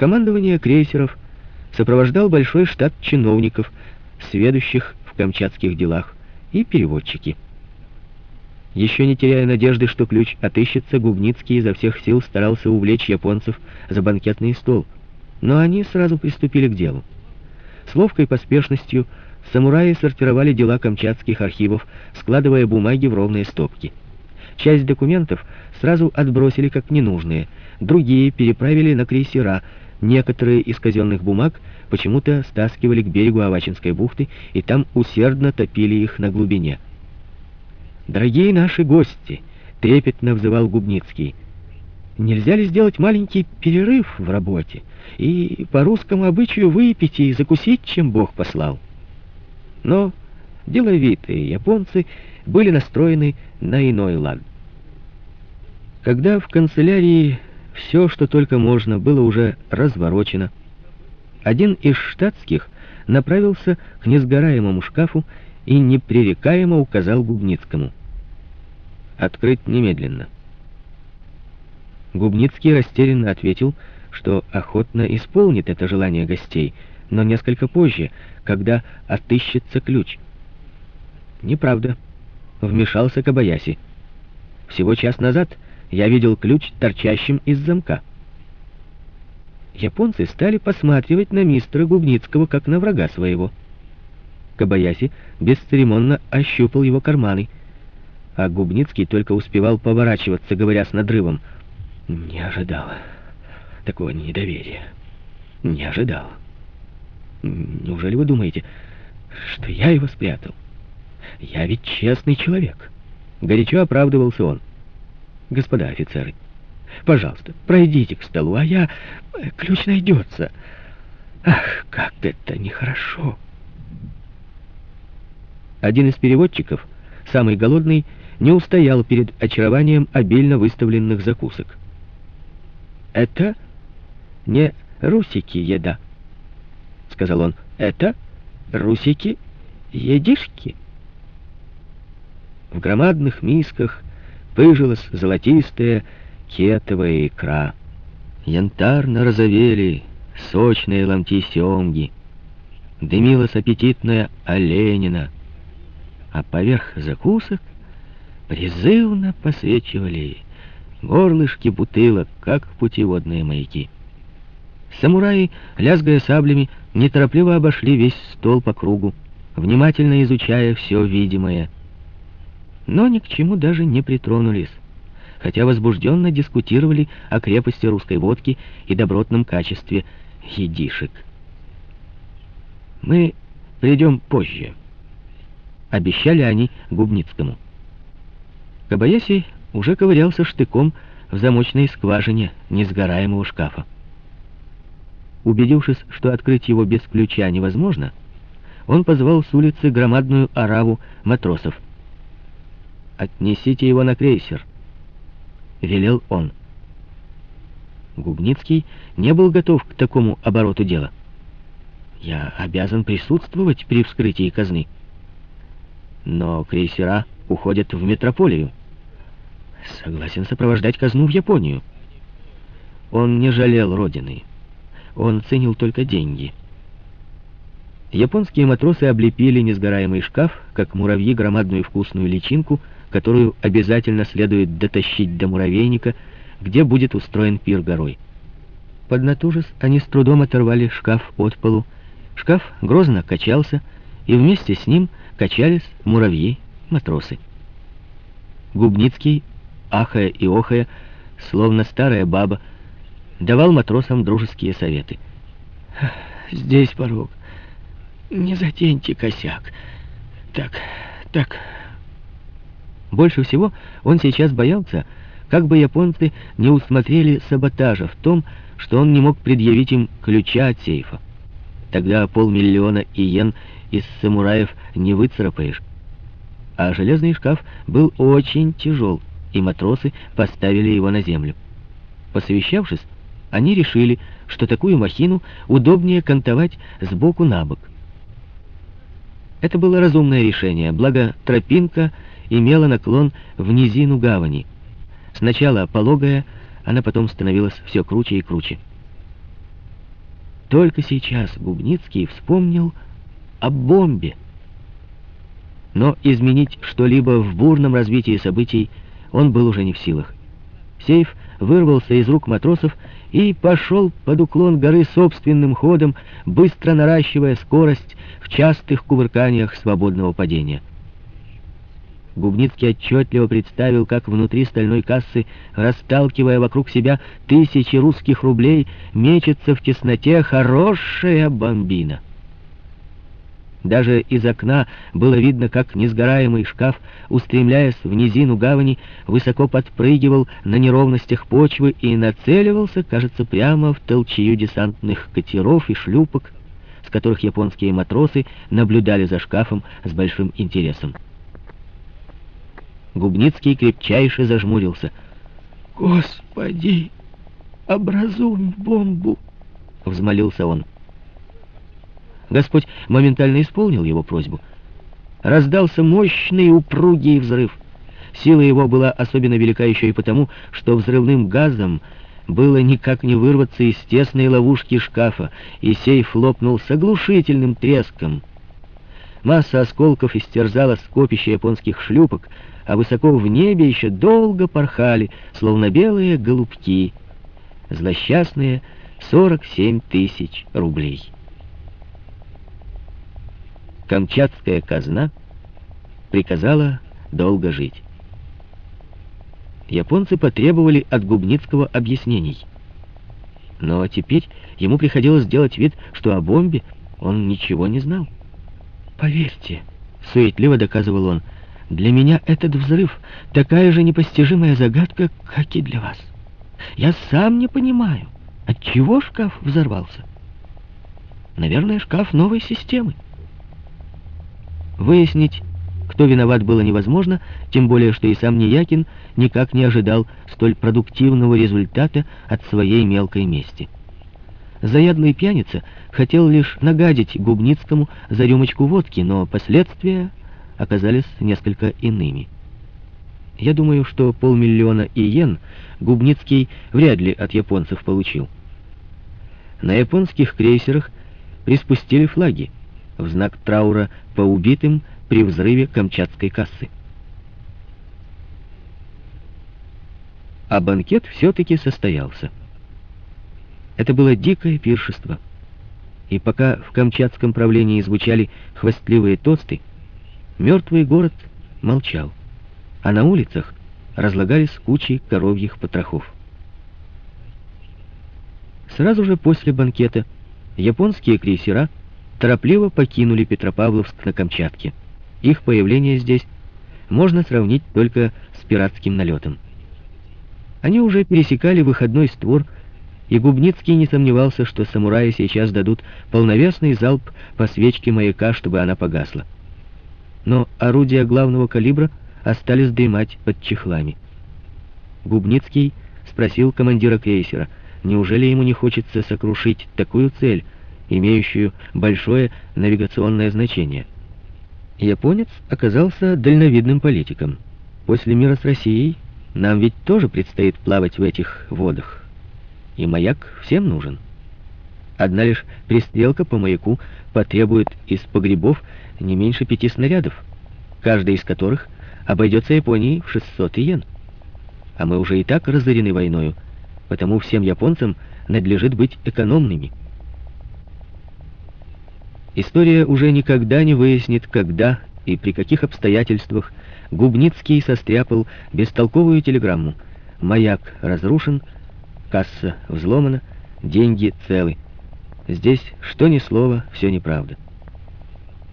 Командование крейсеров сопровождал большой штат чиновников, сведущих в камчатских делах, и переводчики. Еще не теряя надежды, что ключ отыщется, Губницкий изо всех сил старался увлечь японцев за банкетный стол, но они сразу приступили к делу. С ловкой поспешностью самураи сортировали дела камчатских архивов, складывая бумаги в ровные стопки. Часть документов сразу отбросили как ненужные, другие переправили на крейсера, некоторые из казенных бумаг почему-то стаскивали к берегу Авачинской бухты и там усердно топили их на глубине. «Дорогие наши гости!» — трепетно взывал Губницкий. «Нельзя ли сделать маленький перерыв в работе и по русскому обычаю выпить и закусить, чем Бог послал?» Но деловитые японцы были настроены на иной лад. Когда в канцелярии все, что только можно, было уже разворочено, один из штатских направился к несгораемому шкафу и непререкаемо указал Губницкому. «Открыть немедленно». Губницкий растерянно ответил, что охотно исполнит это желание гостей, но несколько позже, когда отыщется ключ. «Неправда», — вмешался Кабаяси. «Всего час назад я видел ключ торчащим из замка. Японцы стали посматривать на мистера Губницкого, как на врага своего. Кабаяси бесцеремонно ощупал его карманы, а Губницкий только успевал поворачиваться, говоря с надрывом. «Не ожидал такого недоверия. Не ожидал. Неужели вы думаете, что я его спрятал? Я ведь честный человек». Горячо оправдывался он господа офицеры. Пожалуйста, пройдите к столу, а я... Э, ключ найдется. Ах, как это нехорошо. Один из переводчиков, самый голодный, не устоял перед очарованием обильно выставленных закусок. «Это не русики еда», — сказал он. «Это русики едишки». В громадных мисках пыжилась золотистая кетовая икра. Янтарно розовели сочные ломти семги. Дымилась аппетитная оленина, а поверх закусок призывно посвечивали горлышки бутылок, как путеводные маяки. Самураи, лязгая саблями, неторопливо обошли весь стол по кругу, внимательно изучая все видимое — но ни к чему даже не притронулись, хотя возбужденно дискутировали о крепости русской водки и добротном качестве едишек. «Мы придем позже», — обещали они Губницкому. Кабаяси уже ковырялся штыком в замочной скважине несгораемого шкафа. Убедившись, что открыть его без ключа невозможно, он позвал с улицы громадную ораву матросов — «Отнесите его на крейсер», — велел он. Губницкий не был готов к такому обороту дела. «Я обязан присутствовать при вскрытии казны». «Но крейсера уходят в метрополию». «Согласен сопровождать казну в Японию». Он не жалел родины. Он ценил только деньги. Японские матросы облепили несгораемый шкаф, как муравьи громадную вкусную личинку — которую обязательно следует дотащить до муравейника, где будет устроен пир горой. Поднатужись, они с трудом оторвали шкаф от полу. Шкаф грозно качался, и вместе с ним качались муравьи, матросы. Губницкий, ахая и охая, словно старая баба, давал матросам дружеские советы. «Здесь порог. Не затеньте косяк. Так, так, больше всего он сейчас боялся, как бы японцы не усмотрели саботажа в том, что он не мог предъявить им ключа от сейфа. Тогда полмиллиона иен из самураев не выцарапаешь. А железный шкаф был очень тяжел, и матросы поставили его на землю. Посовещавшись, они решили, что такую махину удобнее кантовать сбоку на бок. Это было разумное решение, благо тропинка имела наклон в низину гавани. Сначала пологая, она потом становилась все круче и круче. только сейчас Губницкий вспомнил о бомбе. Но изменить что-либо в бурном развитии событий он был уже не в силах. Сейф вырвался из рук матросов и пошел под уклон горы собственным ходом, быстро наращивая скорость в частых кувырканиях свободного падения. Губницкий отчетливо представил, как внутри стальной кассы, расталкивая вокруг себя тысячи русских рублей, мечется в тесноте хорошая бомбина. Даже из окна было видно, как несгораемый шкаф, устремляясь в низину гавани, высоко подпрыгивал на неровностях почвы и нацеливался, кажется, прямо в толчью десантных катеров и шлюпок, с которых японские матросы наблюдали за шкафом с большим интересом. Губницкий крепчайше зажмурился. «Господи, образуй бомбу!» — взмолился он. Господь моментально исполнил его просьбу. Раздался мощный упругий взрыв. Сила его была особенно велика еще и потому, что взрывным газом было никак не вырваться из тесной ловушки шкафа, и сейф лопнул с оглушительным треском. Масса осколков истерзала скопище японских шлюпок, а высоко в небе еще долго порхали, словно белые голубки. Злосчастные 47 тысяч рублей. Камчатская казна приказала долго жить. Японцы потребовали от Губницкого объяснений. Но теперь ему приходилось делать вид, что о бомбе он ничего не знал. «Поверьте», — суетливо доказывал он, — «для меня этот взрыв такая же непостижимая загадка, как и для вас. Я сам не понимаю, от чего шкаф взорвался. Наверное, шкаф новой системы». Выяснить, кто виноват, было невозможно, тем более, что и сам Неякин никак не ожидал столь продуктивного результата от своей мелкой мести. Заядлый пьяница хотел лишь нагадить Губницкому за рюмочку водки, но последствия оказались несколько иными. Я думаю, что полмиллиона иен Губницкий вряд ли от японцев получил. На японских крейсерах приспустили флаги, в знак траура по убитым при взрыве Камчатской кассы. А банкет все-таки состоялся. Это было дикое пиршество. И пока в камчатском правлении звучали хвастливые тосты, мертвый город молчал, а на улицах разлагались кучи коровьих потрохов. Сразу же после банкета японские крейсера торопливо покинули Петропавловск на Камчатке. Их появление здесь можно сравнить только с пиратским налетом. Они уже пересекали выходной створ, и Губницкий не сомневался, что самураи сейчас дадут полновесный залп по свечке маяка, чтобы она погасла. Но орудия главного калибра остались дремать под чехлами. Губницкий спросил командира крейсера, неужели ему не хочется сокрушить такую цель, имеющую большое навигационное значение. Японец оказался дальновидным политиком. После мира с Россией нам ведь тоже предстоит плавать в этих водах. И маяк всем нужен. Одна лишь пристрелка по маяку потребует из погребов не меньше пяти снарядов, каждый из которых обойдется Японии в 600 иен. А мы уже и так разорены войною, потому всем японцам надлежит быть экономными. История уже никогда не выяснит, когда и при каких обстоятельствах Губницкий состряпал бестолковую телеграмму. Маяк разрушен, касса взломана, деньги целы. Здесь что ни слова, все неправда.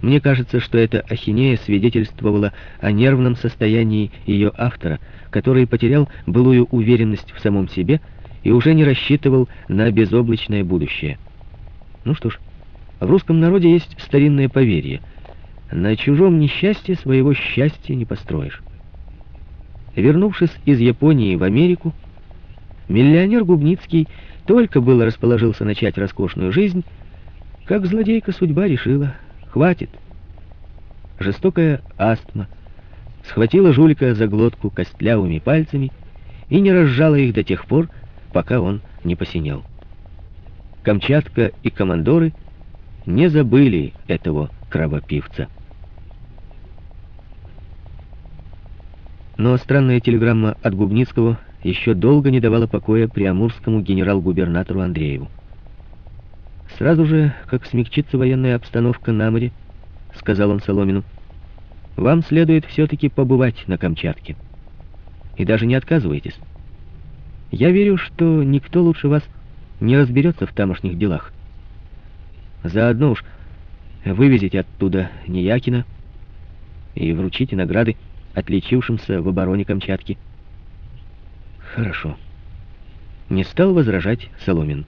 Мне кажется, что эта ахинея свидетельствовала о нервном состоянии ее автора, который потерял былую уверенность в самом себе и уже не рассчитывал на безоблачное будущее. Ну что ж, в русском народе есть старинное поверье. На чужом несчастье своего счастья не построишь. Вернувшись из Японии в Америку, миллионер Губницкий только было расположился начать роскошную жизнь, как злодейка судьба решила, хватит. Жестокая астма схватила жулика за глотку костлявыми пальцами и не разжала их до тех пор, пока он не посинел. Камчатка и командоры не забыли этого кровопивца. Но странная телеграмма от Губницкого еще долго не давала покоя приамурскому генерал-губернатору Андрееву. Сразу же, как смягчится военная обстановка на море, сказал он Соломину, вам следует все-таки побывать на Камчатке. И даже не отказывайтесь. Я верю, что никто лучше вас не разберется в тамошних делах. Заодно уж вывезете оттуда Неякина и вручите награды отличившимся в обороне Камчатки. Хорошо. Не стал возражать Соломин.